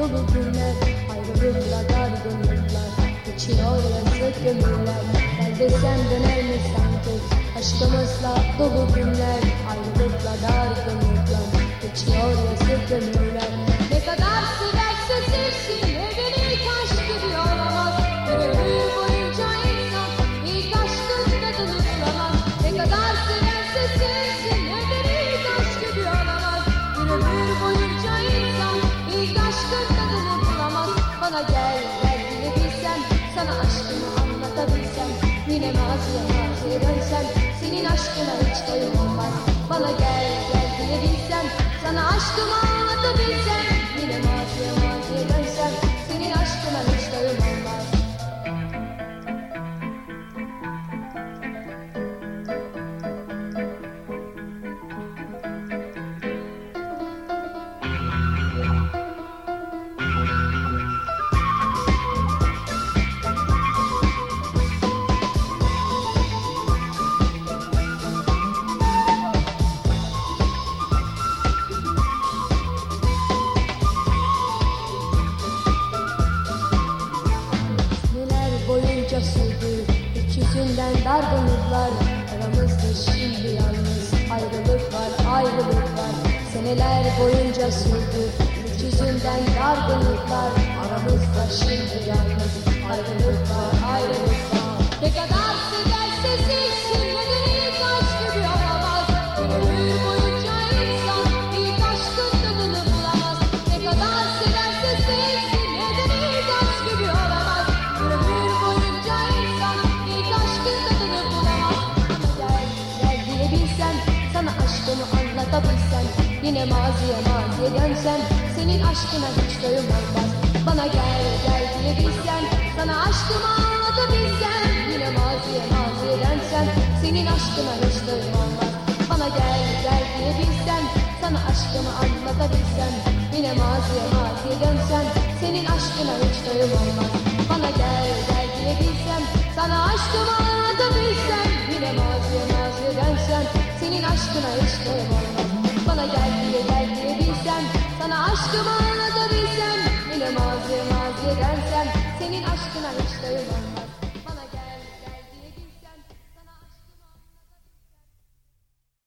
dolu günler Ayrılıkla dargınlıklar geçiyor yazık ömürler Gel desem döner mi sanki aşkımızla dolu günler Ayrılıkla dargınlıklar geçiyor yazık ömürler Yine maziye maziye dönsem senin aşkına hiç doyum yüzünden dargınlıklar Aramızda şimdi yalnız Ayrılık var ayrılık var. Seneler boyunca sürdü yüzünden dargınlıklar Aramızda şimdi yalnız Ayrılık Yine maziye maziye dönsem Senin aşkına hiç doyum Bana gel gel diyebilsem Sana aşkımı anlatabilsem Yine maziye maziye dönsem Senin aşkına hiç doyum Bana gel gel diyebilsem Sana aşkımı anlatabilsem Yine maziye maziye dönsem Senin aşkına hiç doyum Bana gel gel diyebilsem Sana aşkımı anlatabilsem Yine maziye maziye dönsem Senin aşkına hiç doyum Sana aşkımı anlatabilsem Yine maziye maziye dönsem Senin aşkına hiç doyum olmaz